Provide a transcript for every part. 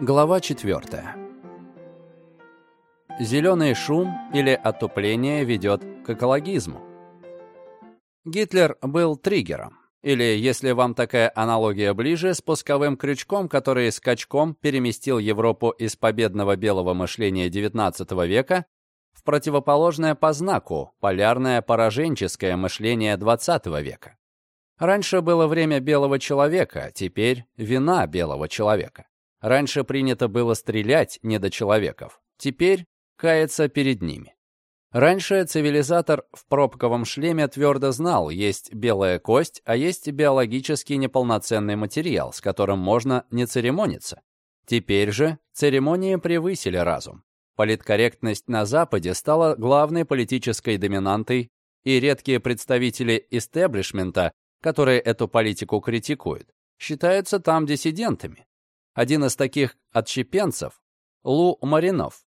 Глава 4. Зеленый шум или отупление ведет к экологизму. Гитлер был триггером, или, если вам такая аналогия ближе, спусковым крючком, который скачком переместил Европу из победного белого мышления XIX века в противоположное по знаку, полярное пораженческое мышление XX века. Раньше было время белого человека, теперь вина белого человека. Раньше принято было стрелять недочеловеков, теперь каяться перед ними. Раньше цивилизатор в пробковом шлеме твердо знал, есть белая кость, а есть биологически неполноценный материал, с которым можно не церемониться. Теперь же церемонии превысили разум. Политкорректность на Западе стала главной политической доминантой, и редкие представители истеблишмента, которые эту политику критикуют, считаются там диссидентами. Один из таких отщепенцев — Лу Маринов,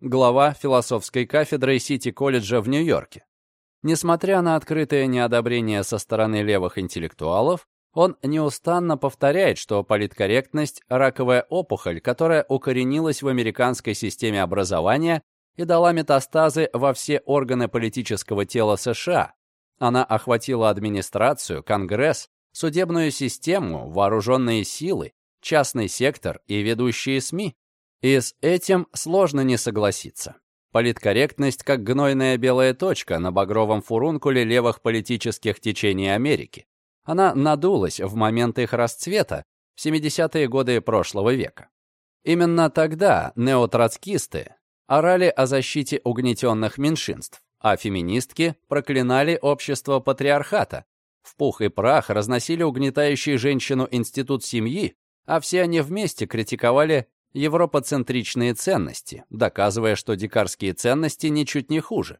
глава философской кафедры Сити-колледжа в Нью-Йорке. Несмотря на открытое неодобрение со стороны левых интеллектуалов, он неустанно повторяет, что политкорректность – раковая опухоль, которая укоренилась в американской системе образования и дала метастазы во все органы политического тела США. Она охватила администрацию, Конгресс, судебную систему, вооруженные силы, частный сектор и ведущие СМИ. И с этим сложно не согласиться. Политкорректность как гнойная белая точка на багровом фурункуле левых политических течений Америки. Она надулась в момент их расцвета в 70-е годы прошлого века. Именно тогда неотроцкисты орали о защите угнетенных меньшинств, а феминистки проклинали общество патриархата, в пух и прах разносили угнетающий женщину институт семьи а все они вместе критиковали европоцентричные ценности, доказывая, что дикарские ценности ничуть не хуже.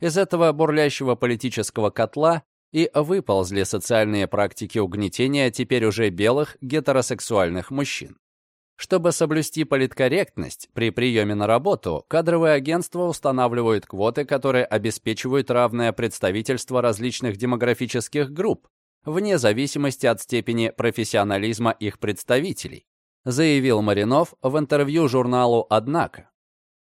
Из этого бурлящего политического котла и выползли социальные практики угнетения теперь уже белых гетеросексуальных мужчин. Чтобы соблюсти политкорректность при приеме на работу, кадровые агентства устанавливают квоты, которые обеспечивают равное представительство различных демографических групп, вне зависимости от степени профессионализма их представителей, заявил Маринов в интервью журналу «Однако».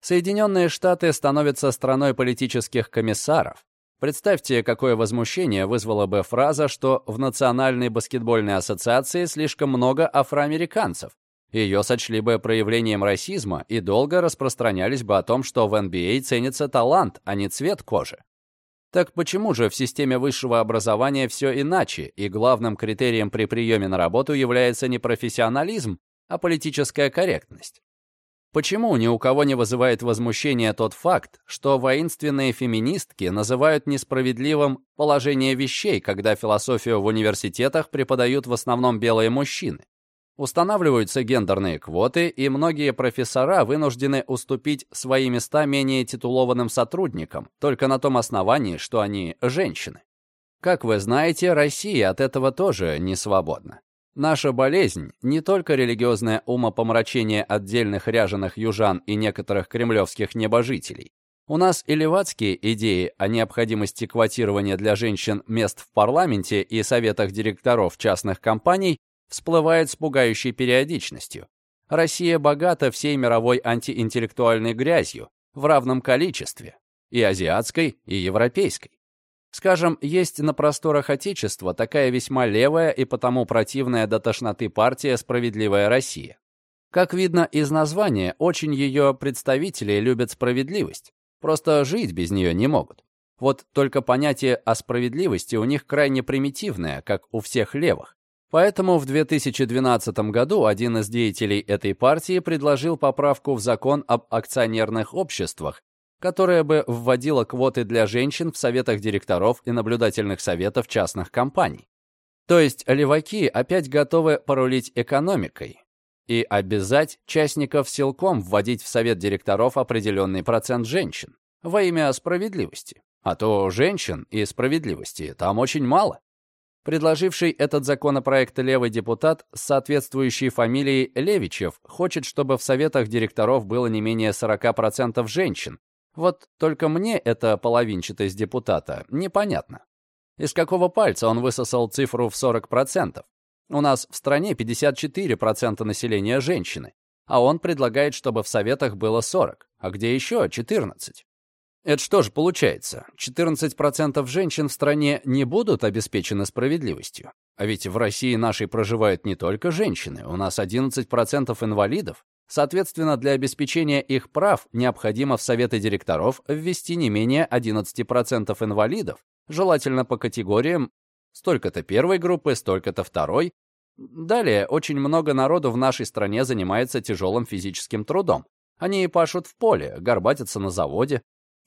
Соединенные Штаты становятся страной политических комиссаров. Представьте, какое возмущение вызвала бы фраза, что в Национальной баскетбольной ассоциации слишком много афроамериканцев. Ее сочли бы проявлением расизма и долго распространялись бы о том, что в NBA ценится талант, а не цвет кожи. Так почему же в системе высшего образования все иначе, и главным критерием при приеме на работу является не профессионализм, а политическая корректность? Почему ни у кого не вызывает возмущения тот факт, что воинственные феминистки называют несправедливым положение вещей, когда философию в университетах преподают в основном белые мужчины? Устанавливаются гендерные квоты, и многие профессора вынуждены уступить свои места менее титулованным сотрудникам, только на том основании, что они женщины. Как вы знаете, Россия от этого тоже не свободна. Наша болезнь — не только религиозное умопомрачение отдельных ряженых южан и некоторых кремлевских небожителей. У нас и идеи о необходимости квотирования для женщин мест в парламенте и советах директоров частных компаний всплывает с пугающей периодичностью. Россия богата всей мировой антиинтеллектуальной грязью в равном количестве, и азиатской, и европейской. Скажем, есть на просторах Отечества такая весьма левая и потому противная до тошноты партия «Справедливая Россия». Как видно из названия, очень ее представители любят справедливость, просто жить без нее не могут. Вот только понятие о справедливости у них крайне примитивное, как у всех левых. Поэтому в 2012 году один из деятелей этой партии предложил поправку в закон об акционерных обществах, которая бы вводила квоты для женщин в советах директоров и наблюдательных советов частных компаний. То есть леваки опять готовы порулить экономикой и обязать частников силком вводить в совет директоров определенный процент женщин во имя справедливости. А то женщин и справедливости там очень мало. Предложивший этот законопроект левый депутат с соответствующей фамилией Левичев хочет, чтобы в советах директоров было не менее 40% женщин. Вот только мне эта половинчатость депутата непонятно. Из какого пальца он высосал цифру в 40%? У нас в стране 54% населения женщины, а он предлагает, чтобы в советах было 40, а где еще 14. Это что же получается? 14% женщин в стране не будут обеспечены справедливостью. А ведь в России нашей проживают не только женщины, у нас 11% инвалидов. Соответственно, для обеспечения их прав необходимо в советы директоров ввести не менее 11% инвалидов, желательно по категориям столько-то первой группы, столько-то второй. Далее, очень много народу в нашей стране занимается тяжелым физическим трудом. Они пашут в поле, горбатятся на заводе.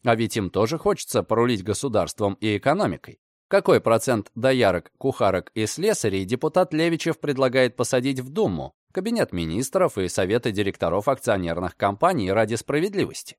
А ведь им тоже хочется порулить государством и экономикой. Какой процент доярок, кухарок и слесарей депутат Левичев предлагает посадить в Думу, Кабинет министров и советы директоров акционерных компаний ради справедливости?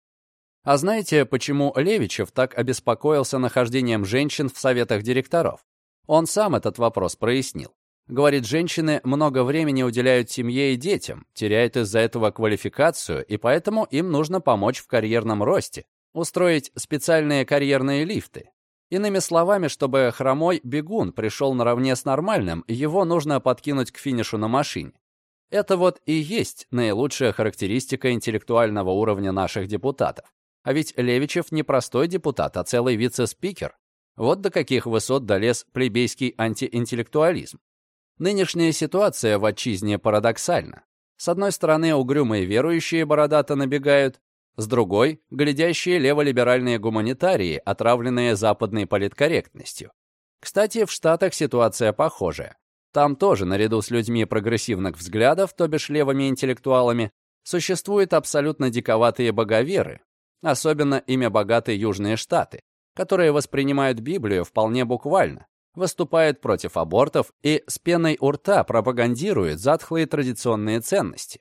А знаете, почему Левичев так обеспокоился нахождением женщин в советах директоров? Он сам этот вопрос прояснил. Говорит, женщины много времени уделяют семье и детям, теряют из-за этого квалификацию, и поэтому им нужно помочь в карьерном росте, устроить специальные карьерные лифты. Иными словами, чтобы хромой бегун пришел наравне с нормальным, его нужно подкинуть к финишу на машине. Это вот и есть наилучшая характеристика интеллектуального уровня наших депутатов. А ведь Левичев не простой депутат, а целый вице-спикер. Вот до каких высот долез плебейский антиинтеллектуализм. Нынешняя ситуация в отчизне парадоксальна. С одной стороны, угрюмые верующие бородато набегают, с другой — глядящие леволиберальные гуманитарии, отравленные западной политкорректностью. Кстати, в Штатах ситуация похожая. Там тоже, наряду с людьми прогрессивных взглядов, то бишь левыми интеллектуалами, существуют абсолютно диковатые боговеры, особенно имя богатые Южные Штаты, которые воспринимают Библию вполне буквально, выступают против абортов и с пеной у рта пропагандируют затхлые традиционные ценности.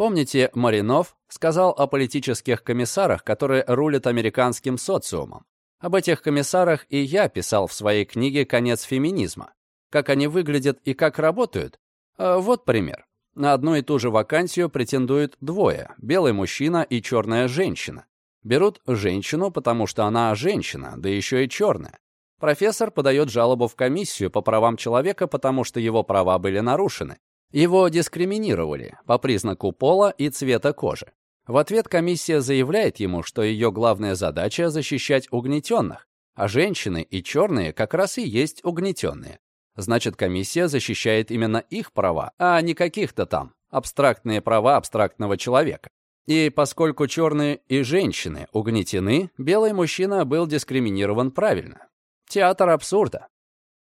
Помните, Маринов сказал о политических комиссарах, которые рулят американским социумом. Об этих комиссарах и я писал в своей книге «Конец феминизма». Как они выглядят и как работают? А, вот пример. На одну и ту же вакансию претендуют двое – белый мужчина и черная женщина. Берут женщину, потому что она женщина, да еще и черная. Профессор подает жалобу в комиссию по правам человека, потому что его права были нарушены. Его дискриминировали по признаку пола и цвета кожи. В ответ комиссия заявляет ему, что ее главная задача – защищать угнетенных, а женщины и черные как раз и есть угнетенные. Значит, комиссия защищает именно их права, а не каких-то там абстрактные права абстрактного человека. И поскольку черные и женщины угнетены, белый мужчина был дискриминирован правильно. Театр абсурда.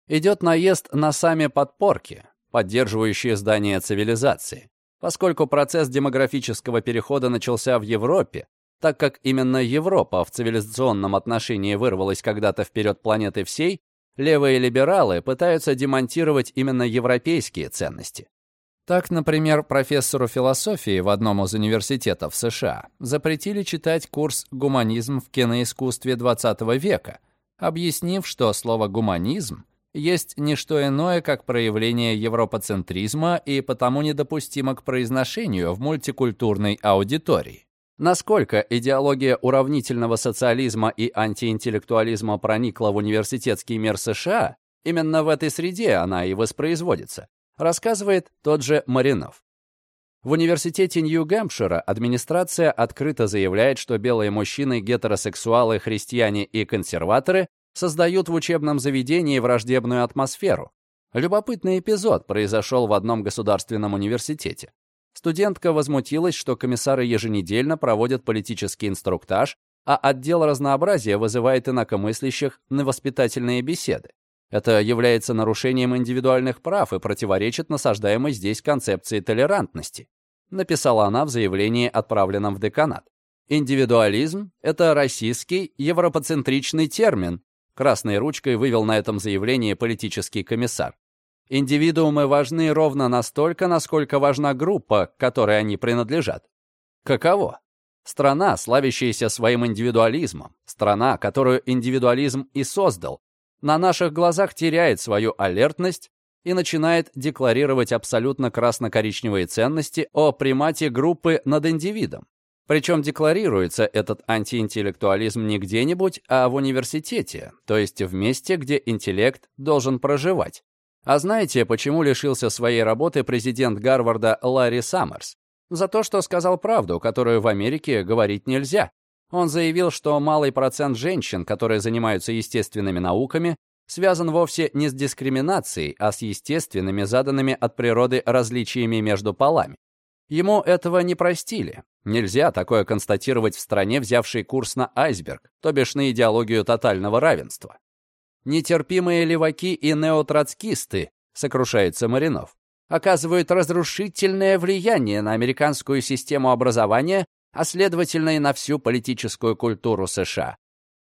Идет наезд на сами подпорки, поддерживающие здание цивилизации. Поскольку процесс демографического перехода начался в Европе, так как именно Европа в цивилизационном отношении вырвалась когда-то вперед планеты всей, левые либералы пытаются демонтировать именно европейские ценности. Так, например, профессору философии в одном из университетов США запретили читать курс «Гуманизм в киноискусстве XX века», объяснив, что слово «гуманизм» есть не что иное, как проявление европоцентризма и потому недопустимо к произношению в мультикультурной аудитории. Насколько идеология уравнительного социализма и антиинтеллектуализма проникла в университетский мир США, именно в этой среде она и воспроизводится, рассказывает тот же Маринов. В университете Нью-Гэмпшира администрация открыто заявляет, что белые мужчины, гетеросексуалы, христиане и консерваторы создают в учебном заведении враждебную атмосферу. Любопытный эпизод произошел в одном государственном университете. Студентка возмутилась, что комиссары еженедельно проводят политический инструктаж, а отдел разнообразия вызывает инакомыслящих на воспитательные беседы. Это является нарушением индивидуальных прав и противоречит насаждаемой здесь концепции толерантности, написала она в заявлении, отправленном в деканат. Индивидуализм — это российский европоцентричный термин, красной ручкой вывел на этом заявлении политический комиссар. Индивидуумы важны ровно настолько, насколько важна группа, к которой они принадлежат. Каково? Страна, славящаяся своим индивидуализмом, страна, которую индивидуализм и создал, на наших глазах теряет свою алертность и начинает декларировать абсолютно красно-коричневые ценности о примате группы над индивидом. Причем декларируется этот антиинтеллектуализм не где-нибудь, а в университете, то есть в месте, где интеллект должен проживать. А знаете, почему лишился своей работы президент Гарварда Ларри Саммерс? За то, что сказал правду, которую в Америке говорить нельзя. Он заявил, что малый процент женщин, которые занимаются естественными науками, связан вовсе не с дискриминацией, а с естественными, заданными от природы различиями между полами. Ему этого не простили. Нельзя такое констатировать в стране, взявшей курс на айсберг, то бишь на идеологию тотального равенства. Нетерпимые леваки и неотроцкисты, сокрушается Маринов, оказывают разрушительное влияние на американскую систему образования, а следовательно и на всю политическую культуру США.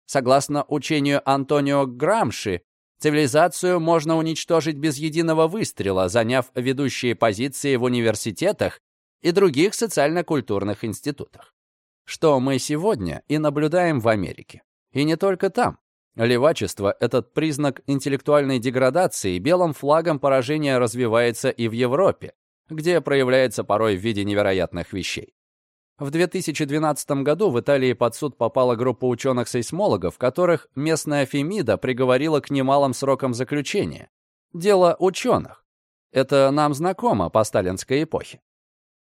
Согласно учению Антонио Грамши, цивилизацию можно уничтожить без единого выстрела, заняв ведущие позиции в университетах и других социально-культурных институтах. Что мы сегодня и наблюдаем в Америке. И не только там. Левачество — этот признак интеллектуальной деградации, белым флагом поражения развивается и в Европе, где проявляется порой в виде невероятных вещей. В 2012 году в Италии под суд попала группа ученых-сейсмологов, которых местная Фемида приговорила к немалым срокам заключения. Дело ученых. Это нам знакомо по сталинской эпохе.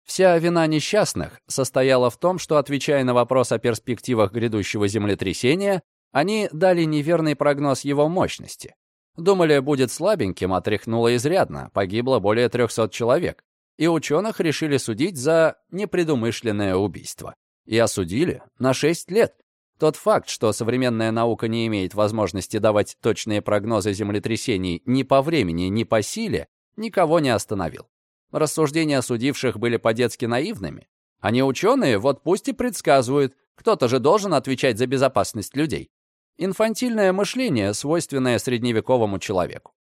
Вся вина несчастных состояла в том, что, отвечая на вопрос о перспективах грядущего землетрясения, они дали неверный прогноз его мощности. Думали, будет слабеньким, а изрядно, погибло более 300 человек. И ученых решили судить за непредумышленное убийство. И осудили на 6 лет. Тот факт, что современная наука не имеет возможности давать точные прогнозы землетрясений ни по времени, ни по силе, никого не остановил. Рассуждения судивших были по-детски наивными. Они ученые, вот пусть и предсказывают. Кто-то же должен отвечать за безопасность людей. Инфантильное мышление, свойственное средневековому человеку.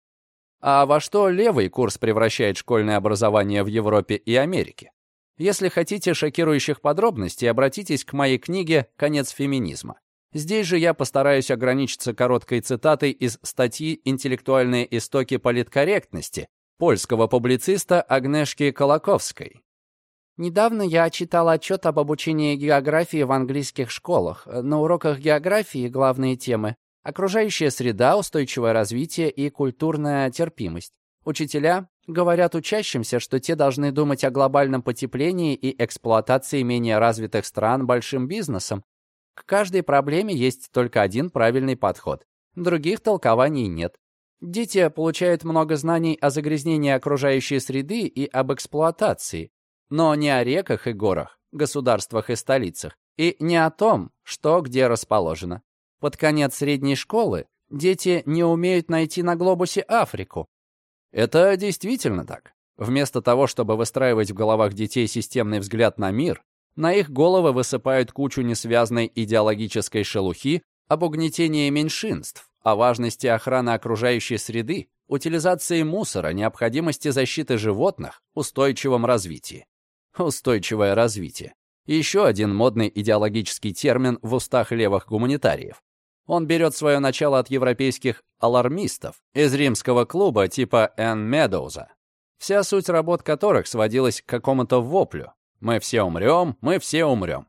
А во что левый курс превращает школьное образование в Европе и Америке? Если хотите шокирующих подробностей, обратитесь к моей книге «Конец феминизма». Здесь же я постараюсь ограничиться короткой цитатой из статьи «Интеллектуальные истоки политкорректности», польского публициста Агнешки Колоковской. Недавно я читал отчет об обучении географии в английских школах. На уроках географии главные темы – окружающая среда, устойчивое развитие и культурная терпимость. Учителя говорят учащимся, что те должны думать о глобальном потеплении и эксплуатации менее развитых стран большим бизнесом. К каждой проблеме есть только один правильный подход. Других толкований нет. Дети получают много знаний о загрязнении окружающей среды и об эксплуатации, но не о реках и горах, государствах и столицах, и не о том, что где расположено. Под конец средней школы дети не умеют найти на глобусе Африку. Это действительно так. Вместо того, чтобы выстраивать в головах детей системный взгляд на мир, на их головы высыпают кучу несвязной идеологической шелухи об угнетении меньшинств, о важности охраны окружающей среды, утилизации мусора, необходимости защиты животных, устойчивом развитии. Устойчивое развитие. Еще один модный идеологический термин в устах левых гуманитариев. Он берет свое начало от европейских алармистов из римского клуба типа Энн Медоуза, вся суть работ которых сводилась к какому-то воплю. «Мы все умрем, мы все умрем».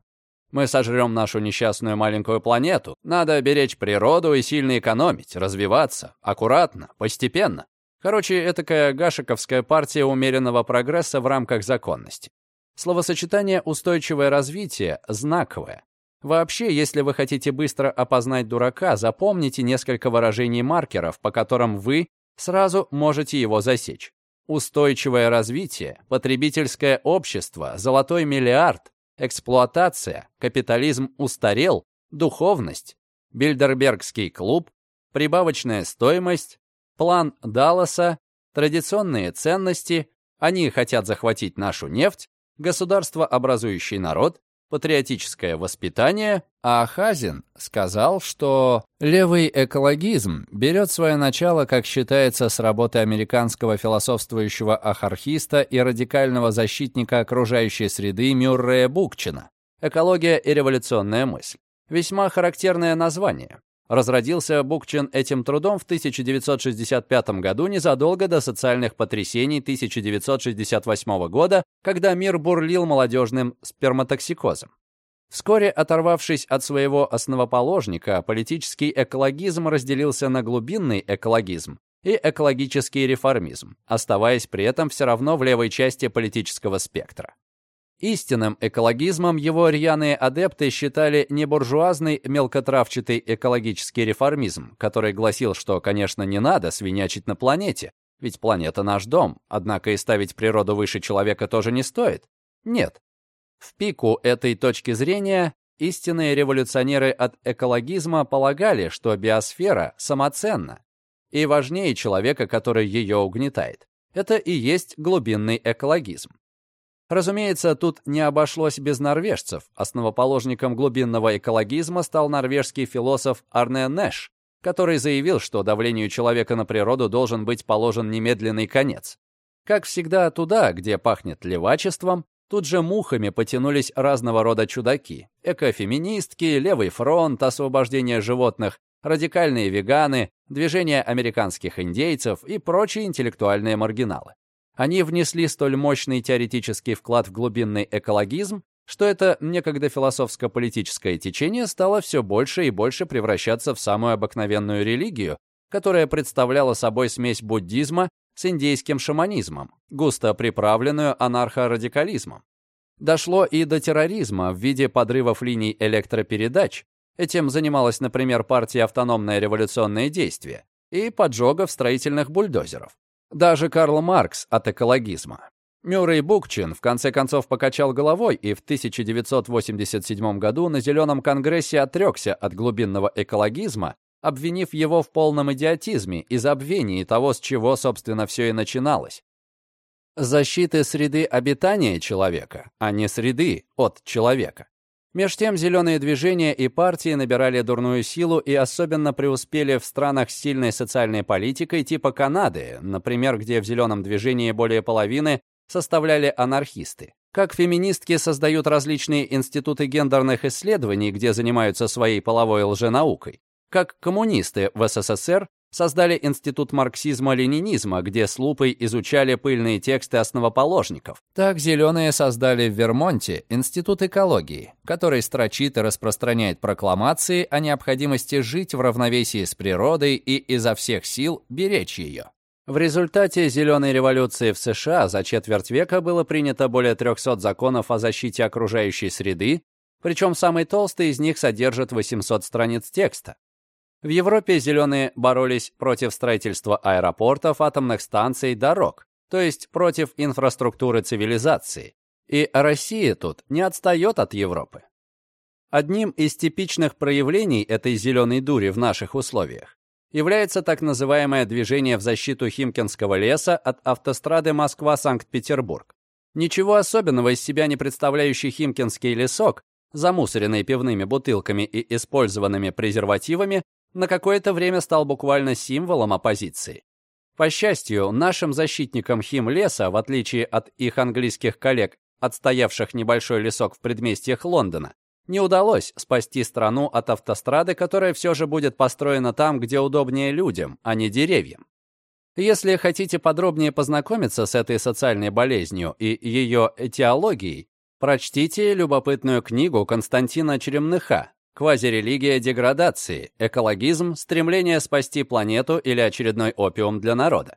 Мы сожрем нашу несчастную маленькую планету. Надо беречь природу и сильно экономить, развиваться, аккуратно, постепенно. Короче, этакая гашиковская партия умеренного прогресса в рамках законности. Словосочетание «устойчивое развитие» знаковое. Вообще, если вы хотите быстро опознать дурака, запомните несколько выражений-маркеров, по которым вы сразу можете его засечь. Устойчивое развитие, потребительское общество, золотой миллиард, эксплуатация, капитализм устарел, духовность, Бильдербергский клуб, прибавочная стоимость, план Далласа, традиционные ценности, они хотят захватить нашу нефть, государство, образующий народ, патриотическое воспитание, а Хазин сказал, что левый экологизм берет свое начало, как считается, с работы американского философствующего ахархиста и радикального защитника окружающей среды Мюррея Букчина «Экология и революционная мысль». Весьма характерное название. Разродился Букчин этим трудом в 1965 году, незадолго до социальных потрясений 1968 года, когда мир бурлил молодежным сперматоксикозом. Вскоре оторвавшись от своего основоположника, политический экологизм разделился на глубинный экологизм и экологический реформизм, оставаясь при этом все равно в левой части политического спектра. Истинным экологизмом его рьяные адепты считали не буржуазный мелкотравчатый экологический реформизм, который гласил, что, конечно, не надо свинячить на планете, ведь планета наш дом, однако и ставить природу выше человека тоже не стоит. Нет. В пику этой точки зрения истинные революционеры от экологизма полагали, что биосфера самоценна и важнее человека, который ее угнетает. Это и есть глубинный экологизм. Разумеется, тут не обошлось без норвежцев. Основоположником глубинного экологизма стал норвежский философ Арне Нэш, который заявил, что давлению человека на природу должен быть положен немедленный конец. Как всегда, туда, где пахнет левачеством, тут же мухами потянулись разного рода чудаки. Экофеминистки, левый фронт, освобождение животных, радикальные веганы, движение американских индейцев и прочие интеллектуальные маргиналы. Они внесли столь мощный теоретический вклад в глубинный экологизм, что это некогда философско-политическое течение стало все больше и больше превращаться в самую обыкновенную религию, которая представляла собой смесь буддизма с индейским шаманизмом, густо приправленную анархорадикализмом. Дошло и до терроризма в виде подрывов линий электропередач. Этим занималась, например, партия «Автономное революционное действие» и поджогов строительных бульдозеров. Даже Карл Маркс от экологизма. Мюррей Букчин в конце концов покачал головой и в 1987 году на Зеленом конгрессе отрекся от глубинного экологизма, обвинив его в полном идиотизме и забвении того, с чего, собственно, все и начиналось. Защиты среды обитания человека, а не среды от человека. Меж тем зеленые движения и партии набирали дурную силу и особенно преуспели в странах с сильной социальной политикой типа Канады, например, где в зеленом движении более половины составляли анархисты. Как феминистки создают различные институты гендерных исследований, где занимаются своей половой лженаукой. Как коммунисты в СССР создали Институт марксизма-ленинизма, где с лупой изучали пыльные тексты основоположников. Так зеленые создали в Вермонте Институт экологии, который строчит и распространяет прокламации о необходимости жить в равновесии с природой и изо всех сил беречь ее. В результате Зеленой революции в США за четверть века было принято более 300 законов о защите окружающей среды, причем самый толстый из них содержит 800 страниц текста. В Европе зеленые боролись против строительства аэропортов, атомных станций, дорог, то есть против инфраструктуры цивилизации. И Россия тут не отстает от Европы. Одним из типичных проявлений этой зеленой дури в наших условиях является так называемое движение в защиту Химкинского леса от автострады Москва-Санкт-Петербург. Ничего особенного из себя не представляющий Химкинский лесок, замусоренный пивными бутылками и использованными презервативами, на какое-то время стал буквально символом оппозиции. По счастью, нашим защитникам хим-леса, в отличие от их английских коллег, отстоявших небольшой лесок в предместьях Лондона, не удалось спасти страну от автострады, которая все же будет построена там, где удобнее людям, а не деревьям. Если хотите подробнее познакомиться с этой социальной болезнью и ее этиологией, прочтите любопытную книгу Константина Черемныха Квазирелигия деградации, экологизм, стремление спасти планету или очередной опиум для народа.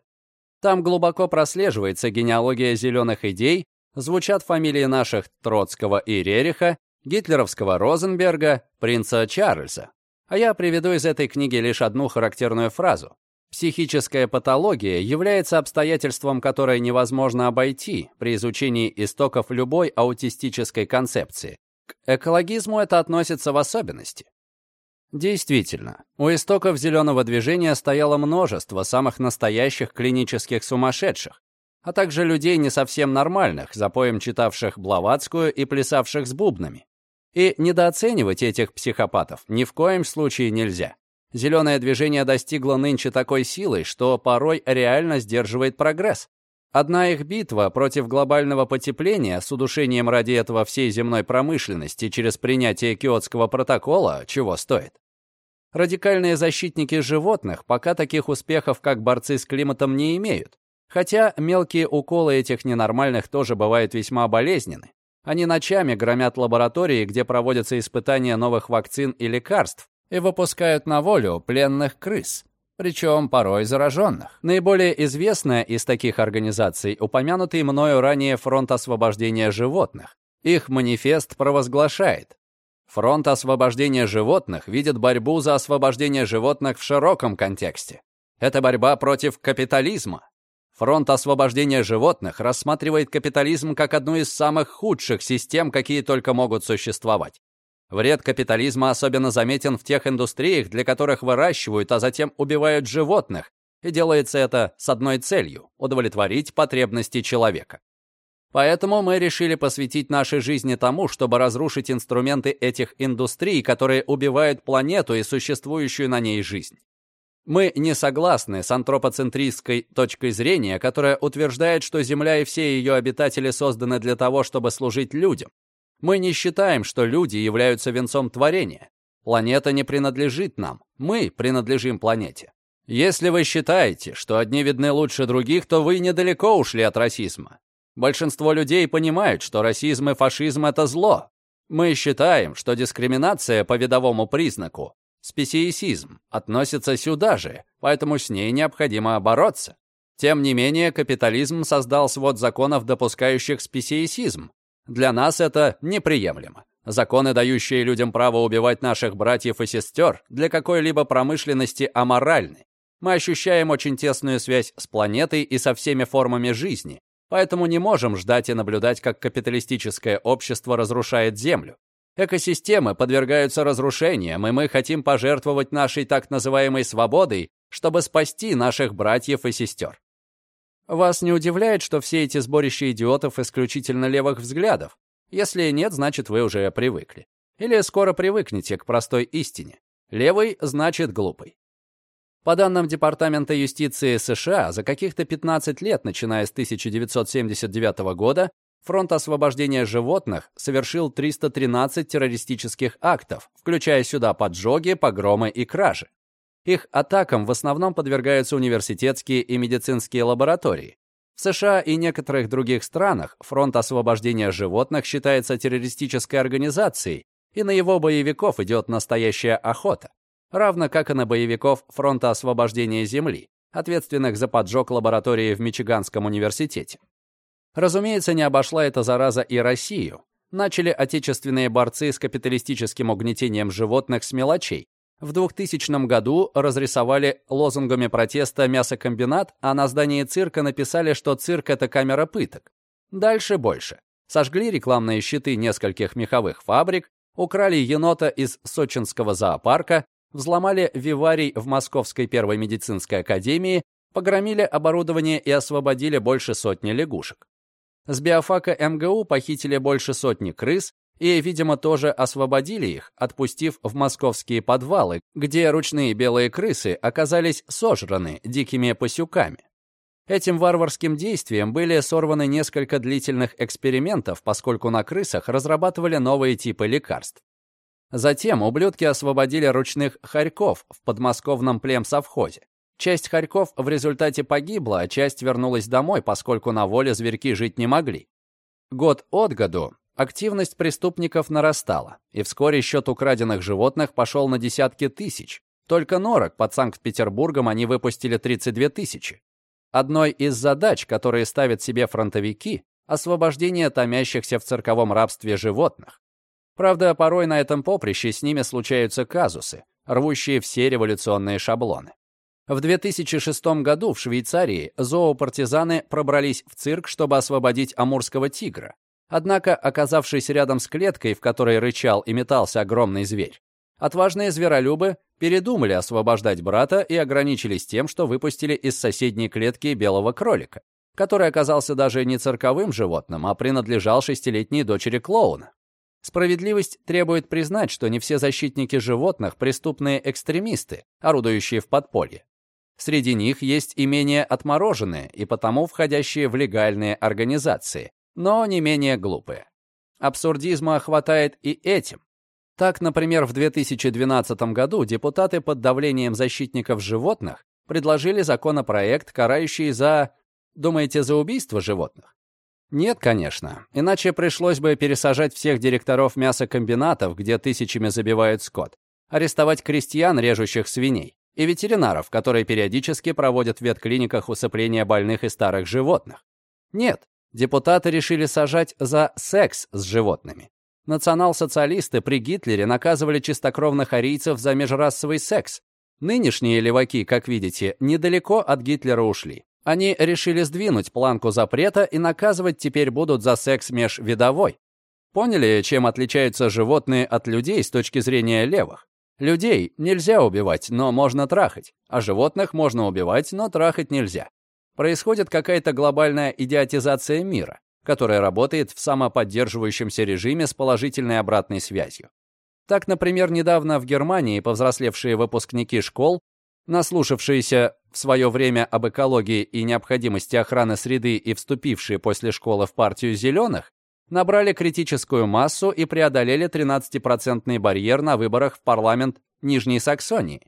Там глубоко прослеживается генеалогия зеленых идей, звучат фамилии наших Троцкого и Рериха, гитлеровского Розенберга, принца Чарльза. А я приведу из этой книги лишь одну характерную фразу. Психическая патология является обстоятельством, которое невозможно обойти при изучении истоков любой аутистической концепции, к экологизму это относится в особенности. Действительно, у истоков зеленого движения стояло множество самых настоящих клинических сумасшедших, а также людей не совсем нормальных, запоем читавших Блаватскую и плясавших с бубнами. И недооценивать этих психопатов ни в коем случае нельзя. Зеленое движение достигло нынче такой силы, что порой реально сдерживает прогресс. Одна их битва против глобального потепления с удушением ради этого всей земной промышленности через принятие Киотского протокола чего стоит. Радикальные защитники животных пока таких успехов, как борцы с климатом, не имеют. Хотя мелкие уколы этих ненормальных тоже бывают весьма болезненны. Они ночами громят лаборатории, где проводятся испытания новых вакцин и лекарств, и выпускают на волю пленных крыс причем порой зараженных. Наиболее известная из таких организаций упомянутый мною ранее Фронт освобождения животных, Их манифест провозглашает Фронт освобождения животных видит борьбу за освобождение животных в широком контексте. Это борьба против капитализма. Фронт освобождения животных рассматривает капитализм как одну из самых худших систем, какие только могут существовать. Вред капитализма особенно заметен в тех индустриях, для которых выращивают, а затем убивают животных, и делается это с одной целью – удовлетворить потребности человека. Поэтому мы решили посвятить нашей жизни тому, чтобы разрушить инструменты этих индустрий, которые убивают планету и существующую на ней жизнь. Мы не согласны с антропоцентристской точкой зрения, которая утверждает, что Земля и все ее обитатели созданы для того, чтобы служить людям. Мы не считаем, что люди являются венцом творения. Планета не принадлежит нам, мы принадлежим планете. Если вы считаете, что одни видны лучше других, то вы недалеко ушли от расизма. Большинство людей понимают, что расизм и фашизм — это зло. Мы считаем, что дискриминация по видовому признаку, спесиесизм, относится сюда же, поэтому с ней необходимо бороться. Тем не менее, капитализм создал свод законов, допускающих спесиесизм. Для нас это неприемлемо. Законы, дающие людям право убивать наших братьев и сестер, для какой-либо промышленности аморальны. Мы ощущаем очень тесную связь с планетой и со всеми формами жизни, Поэтому не можем ждать и наблюдать, как капиталистическое общество разрушает Землю. Экосистемы подвергаются разрушениям, и мы хотим пожертвовать нашей так называемой свободой, чтобы спасти наших братьев и сестер. Вас не удивляет, что все эти сборища идиотов исключительно левых взглядов? Если нет, значит, вы уже привыкли. Или скоро привыкнете к простой истине. Левый значит глупый. По данным Департамента юстиции США, за каких-то 15 лет, начиная с 1979 года, Фронт освобождения животных совершил 313 террористических актов, включая сюда поджоги, погромы и кражи. Их атакам в основном подвергаются университетские и медицинские лаборатории. В США и некоторых других странах Фронт освобождения животных считается террористической организацией, и на его боевиков идет настоящая охота равно как и на боевиков Фронта освобождения Земли, ответственных за поджог лаборатории в Мичиганском университете. Разумеется, не обошла эта зараза и Россию. Начали отечественные борцы с капиталистическим угнетением животных с мелочей. В 2000 году разрисовали лозунгами протеста мясокомбинат, а на здании цирка написали, что цирк — это камера пыток. Дальше больше. Сожгли рекламные щиты нескольких меховых фабрик, украли енота из сочинского зоопарка, взломали виварий в Московской первой медицинской академии, погромили оборудование и освободили больше сотни лягушек. С биофака МГУ похитили больше сотни крыс и, видимо, тоже освободили их, отпустив в московские подвалы, где ручные белые крысы оказались сожраны дикими пасюками. Этим варварским действием были сорваны несколько длительных экспериментов, поскольку на крысах разрабатывали новые типы лекарств. Затем ублюдки освободили ручных хорьков в подмосковном племсовхозе. Часть хорьков в результате погибла, а часть вернулась домой, поскольку на воле зверьки жить не могли. Год от году активность преступников нарастала, и вскоре счет украденных животных пошел на десятки тысяч. Только норок под Санкт-Петербургом они выпустили 32 тысячи. Одной из задач, которые ставят себе фронтовики, освобождение томящихся в цирковом рабстве животных. Правда, порой на этом поприще с ними случаются казусы, рвущие все революционные шаблоны. В 2006 году в Швейцарии зоопартизаны пробрались в цирк, чтобы освободить амурского тигра. Однако, оказавшись рядом с клеткой, в которой рычал и метался огромный зверь, отважные зверолюбы передумали освобождать брата и ограничились тем, что выпустили из соседней клетки белого кролика, который оказался даже не цирковым животным, а принадлежал шестилетней дочери клоуна. Справедливость требует признать, что не все защитники животных – преступные экстремисты, орудующие в подполье. Среди них есть и менее отмороженные, и потому входящие в легальные организации, но не менее глупые. Абсурдизма хватает и этим. Так, например, в 2012 году депутаты под давлением защитников животных предложили законопроект, карающий за, думаете, за убийство животных? Нет, конечно. Иначе пришлось бы пересажать всех директоров мясокомбинатов, где тысячами забивают скот, арестовать крестьян, режущих свиней, и ветеринаров, которые периодически проводят в ветклиниках усыпление больных и старых животных. Нет, Депутаты решили сажать за секс с животными. Национал-социалисты при Гитлере наказывали чистокровных арийцев за межрасовый секс. Нынешние леваки, как видите, недалеко от Гитлера ушли. Они решили сдвинуть планку запрета и наказывать теперь будут за секс межвидовой. Поняли, чем отличаются животные от людей с точки зрения левых? Людей нельзя убивать, но можно трахать, а животных можно убивать, но трахать нельзя. Происходит какая-то глобальная идиотизация мира, которая работает в самоподдерживающемся режиме с положительной обратной связью. Так, например, недавно в Германии повзрослевшие выпускники школ, наслушавшиеся в свое время об экологии и необходимости охраны среды и вступившие после школы в партию зеленых, набрали критическую массу и преодолели 13-процентный барьер на выборах в парламент Нижней Саксонии,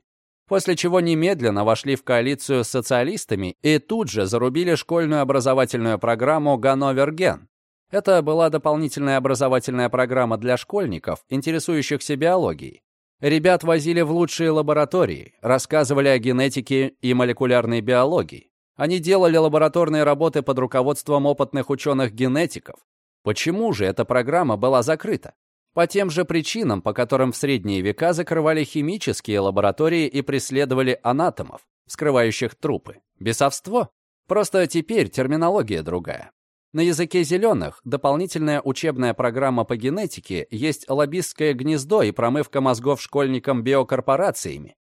после чего немедленно вошли в коалицию с социалистами и тут же зарубили школьную образовательную программу «Ганновер-Ген». Это была дополнительная образовательная программа для школьников, интересующихся биологией. Ребят возили в лучшие лаборатории, рассказывали о генетике и молекулярной биологии. Они делали лабораторные работы под руководством опытных ученых-генетиков, Почему же эта программа была закрыта? По тем же причинам, по которым в средние века закрывали химические лаборатории и преследовали анатомов, скрывающих трупы. Бесовство? Просто теперь терминология другая. На языке зеленых дополнительная учебная программа по генетике есть лоббистское гнездо и промывка мозгов школьникам биокорпорациями.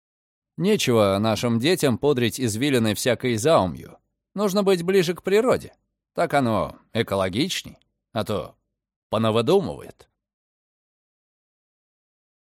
Нечего нашим детям подрить извилины всякой заумью. Нужно быть ближе к природе. Так оно экологичней а то понавыдумывает.